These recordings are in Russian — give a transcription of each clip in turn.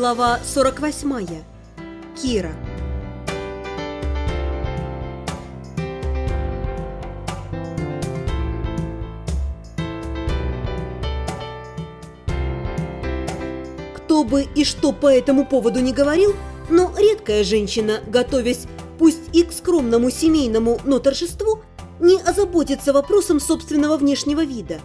Глава 48. Кира. Кто бы и что по этому поводу не говорил, но редкая женщина, готовясь пусть и к скромному семейному, но торжеству, не озаботится вопросом собственного внешнего вида.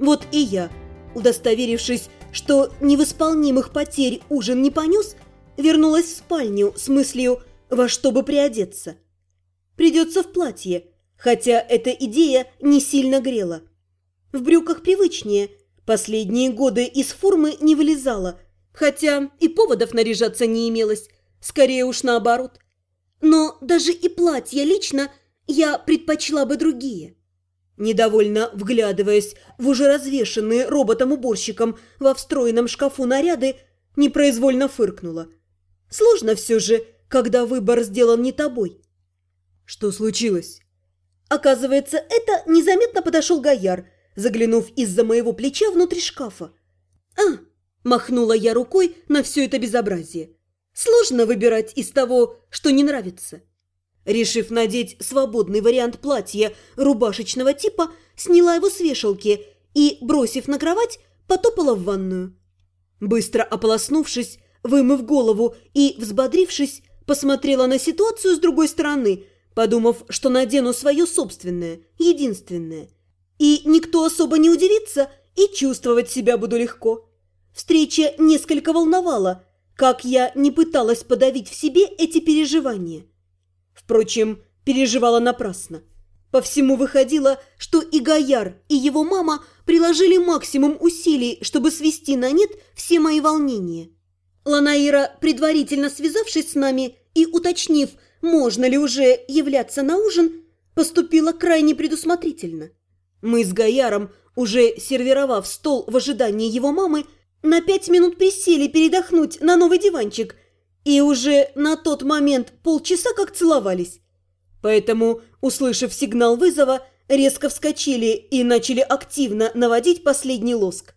Вот и я, удостоверившись, что невосполнимых потерь ужин не понес, вернулась в спальню с мыслью во что бы приодеться. Придется в платье, хотя эта идея не сильно грела. В брюках привычнее, последние годы из формы не вылезала, хотя и поводов наряжаться не имелось, скорее уж наоборот. Но даже и платья лично я предпочла бы другие. Недовольно вглядываясь в уже развешенные роботом-уборщиком во встроенном шкафу наряды, непроизвольно фыркнула. Сложно все же, когда выбор сделан не тобой. Что случилось? Оказывается, это незаметно подошел Гояр, заглянув из-за моего плеча внутрь шкафа. «А!» – махнула я рукой на все это безобразие. «Сложно выбирать из того, что не нравится». Решив надеть свободный вариант платья рубашечного типа, сняла его с вешалки и, бросив на кровать, потопала в ванную. Быстро ополоснувшись, вымыв голову и взбодрившись, посмотрела на ситуацию с другой стороны, подумав, что надену свое собственное, единственное. И никто особо не удивится, и чувствовать себя буду легко. Встреча несколько волновала, как я не пыталась подавить в себе эти переживания. Впрочем, переживала напрасно. По всему выходило, что и Гояр, и его мама приложили максимум усилий, чтобы свести на нет все мои волнения. Ланаира, предварительно связавшись с нами и уточнив, можно ли уже являться на ужин, поступила крайне предусмотрительно. Мы с Гояром, уже сервировав стол в ожидании его мамы, на пять минут присели передохнуть на новый диванчик и уже на тот момент полчаса как целовались. Поэтому, услышав сигнал вызова, резко вскочили и начали активно наводить последний лоск.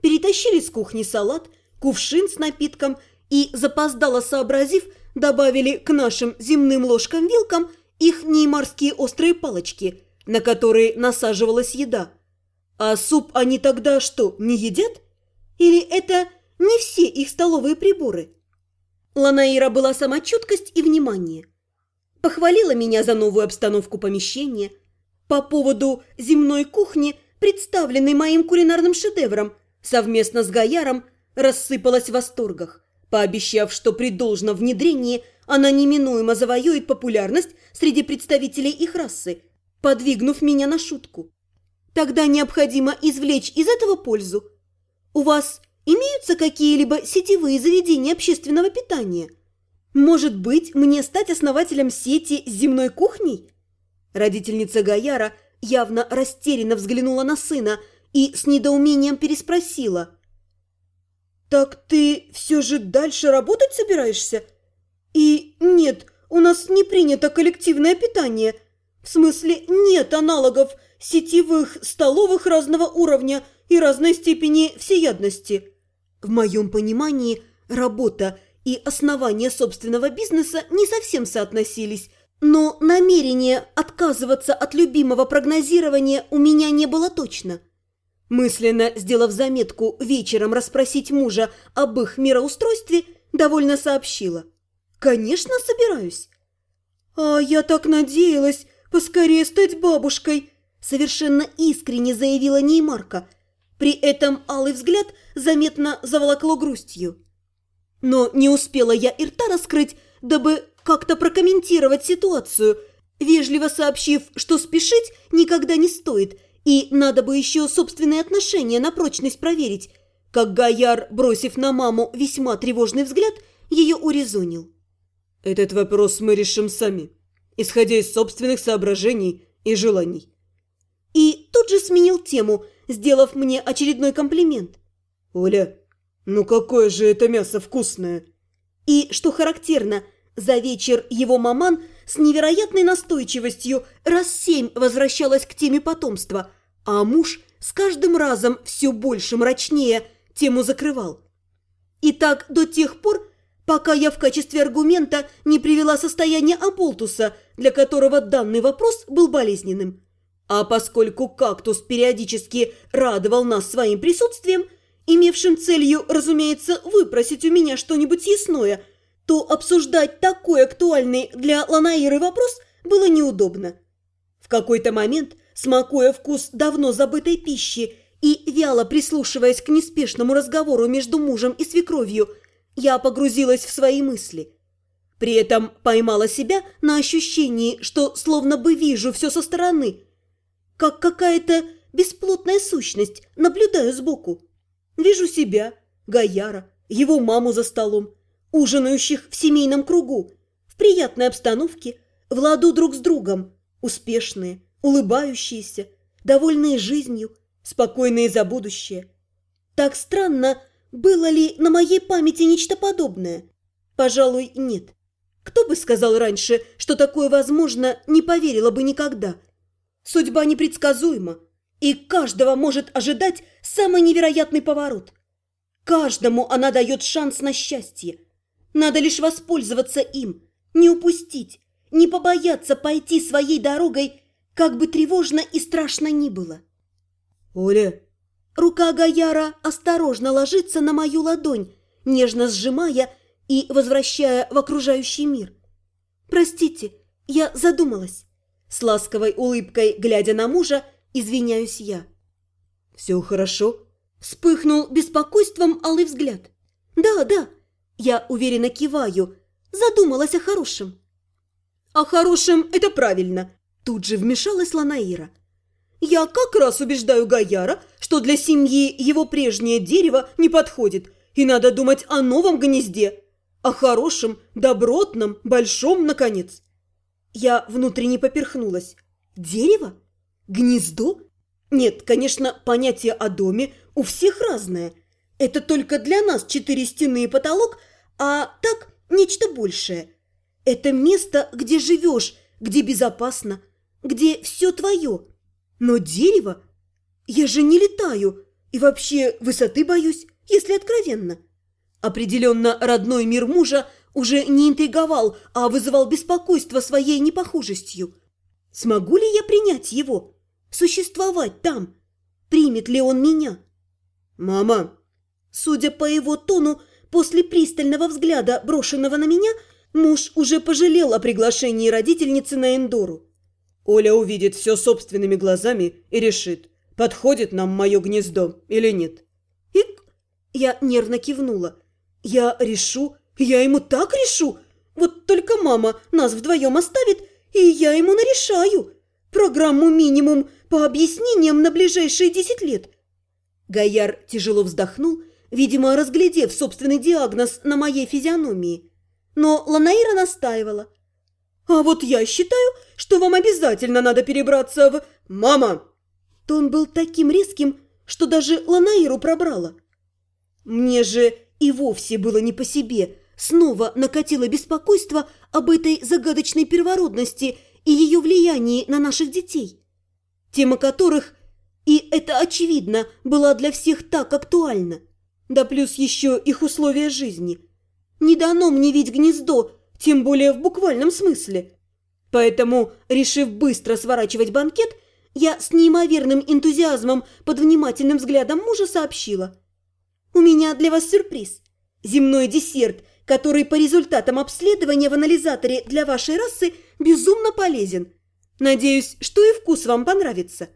Перетащили с кухни салат, кувшин с напитком и, запоздало сообразив, добавили к нашим земным ложкам-вилкам их неймарские острые палочки, на которые насаживалась еда. А суп они тогда что, не едят? Или это не все их столовые приборы? Ланаира была сама чуткость и внимание. Похвалила меня за новую обстановку помещения. По поводу земной кухни, представленной моим кулинарным шедевром, совместно с Гаяром рассыпалась в восторгах, пообещав, что при должном внедрении она неминуемо завоюет популярность среди представителей их расы, подвигнув меня на шутку. Тогда необходимо извлечь из этого пользу. У вас Имеются какие-либо сетевые заведения общественного питания? Может быть, мне стать основателем сети с земной кухней? Родительница Гаяра явно растерянно взглянула на сына и с недоумением переспросила. «Так ты все же дальше работать собираешься? И нет, у нас не принято коллективное питание. В смысле, нет аналогов сетевых столовых разного уровня и разной степени всеядности». В моем понимании, работа и основание собственного бизнеса не совсем соотносились, но намерение отказываться от любимого прогнозирования у меня не было точно. Мысленно сделав заметку вечером расспросить мужа об их мироустройстве, довольно сообщила. «Конечно, собираюсь». «А я так надеялась поскорее стать бабушкой», совершенно искренне заявила Неймарка – при этом алый взгляд заметно заволокло грустью. Но не успела я и рта раскрыть, дабы как-то прокомментировать ситуацию, вежливо сообщив, что спешить никогда не стоит, и надо бы еще собственные отношения на прочность проверить, как Гаяр, бросив на маму весьма тревожный взгляд, ее урезонил. «Этот вопрос мы решим сами, исходя из собственных соображений и желаний». И тут же сменил тему – сделав мне очередной комплимент. «Оля, ну какое же это мясо вкусное!» И, что характерно, за вечер его маман с невероятной настойчивостью раз семь возвращалась к теме потомства, а муж с каждым разом все больше мрачнее тему закрывал. И так до тех пор, пока я в качестве аргумента не привела состояние Аболтуса, для которого данный вопрос был болезненным. А поскольку кактус периодически радовал нас своим присутствием, имевшим целью, разумеется, выпросить у меня что-нибудь съестное, то обсуждать такой актуальный для Ланаиры вопрос было неудобно. В какой-то момент, смакуя вкус давно забытой пищи и вяло прислушиваясь к неспешному разговору между мужем и свекровью, я погрузилась в свои мысли. При этом поймала себя на ощущении, что словно бы вижу все со стороны – как какая-то бесплотная сущность, наблюдаю сбоку. Вижу себя, Гаяра, его маму за столом, ужинающих в семейном кругу, в приятной обстановке, в ладу друг с другом, успешные, улыбающиеся, довольные жизнью, спокойные за будущее. Так странно, было ли на моей памяти нечто подобное? Пожалуй, нет. Кто бы сказал раньше, что такое возможно, не поверила бы никогда – Судьба непредсказуема, и каждого может ожидать самый невероятный поворот. Каждому она дает шанс на счастье. Надо лишь воспользоваться им, не упустить, не побояться пойти своей дорогой, как бы тревожно и страшно ни было. «Оля!» Рука Гаяра осторожно ложится на мою ладонь, нежно сжимая и возвращая в окружающий мир. «Простите, я задумалась». С ласковой улыбкой, глядя на мужа, извиняюсь я. «Все хорошо?» Вспыхнул беспокойством алый взгляд. «Да, да», я уверенно киваю, задумалась о хорошем. «О хорошем – это правильно», тут же вмешалась Ланаира. «Я как раз убеждаю Гаяра, что для семьи его прежнее дерево не подходит, и надо думать о новом гнезде, о хорошем, добротном, большом, наконец. Я внутренне поперхнулась. Дерево? Гнездо? Нет, конечно, понятие о доме у всех разное. Это только для нас четыре стены и потолок, а так нечто большее. Это место, где живешь, где безопасно, где все твое. Но дерево? Я же не летаю и вообще высоты боюсь, если откровенно. Определенно, родной мир мужа – уже не интриговал, а вызывал беспокойство своей непохожестью. Смогу ли я принять его? Существовать там? Примет ли он меня? «Мама!» Судя по его тону, после пристального взгляда, брошенного на меня, муж уже пожалел о приглашении родительницы на Эндору. Оля увидит все собственными глазами и решит, подходит нам мое гнездо или нет. «Ик!» Я нервно кивнула. «Я решу, я ему так решу. Вот только мама нас вдвоем оставит, и я ему нарешаю. Программу минимум по объяснениям на ближайшие десять лет. Гояр тяжело вздохнул, видимо, разглядев собственный диагноз на моей физиономии. Но Ланаира настаивала. «А вот я считаю, что вам обязательно надо перебраться в... Мама!» Тон был таким резким, что даже Ланаиру пробрала. Мне же и вовсе было не по себе, снова накатило беспокойство об этой загадочной первородности и ее влиянии на наших детей. Тема которых, и это очевидно, была для всех так актуальна. Да плюс еще их условия жизни. Не дано мне видеть гнездо, тем более в буквальном смысле. Поэтому, решив быстро сворачивать банкет, я с неимоверным энтузиазмом под внимательным взглядом мужа сообщила. «У меня для вас сюрприз. Земной десерт – который по результатам обследования в анализаторе для вашей расы безумно полезен. Надеюсь, что и вкус вам понравится».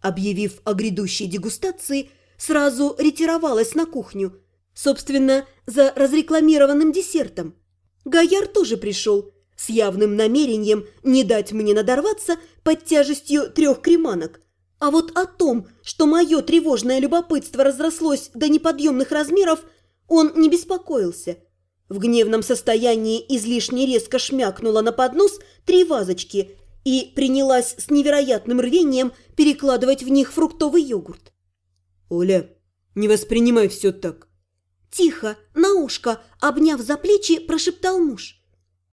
Объявив о грядущей дегустации, сразу ретировалась на кухню, собственно, за разрекламированным десертом. Гояр тоже пришел, с явным намерением не дать мне надорваться под тяжестью трех креманок. А вот о том, что мое тревожное любопытство разрослось до неподъемных размеров, он не беспокоился – в гневном состоянии излишне резко шмякнула на поднос три вазочки и принялась с невероятным рвением перекладывать в них фруктовый йогурт. «Оля, не воспринимай все так». Тихо, на ушко, обняв за плечи, прошептал муж.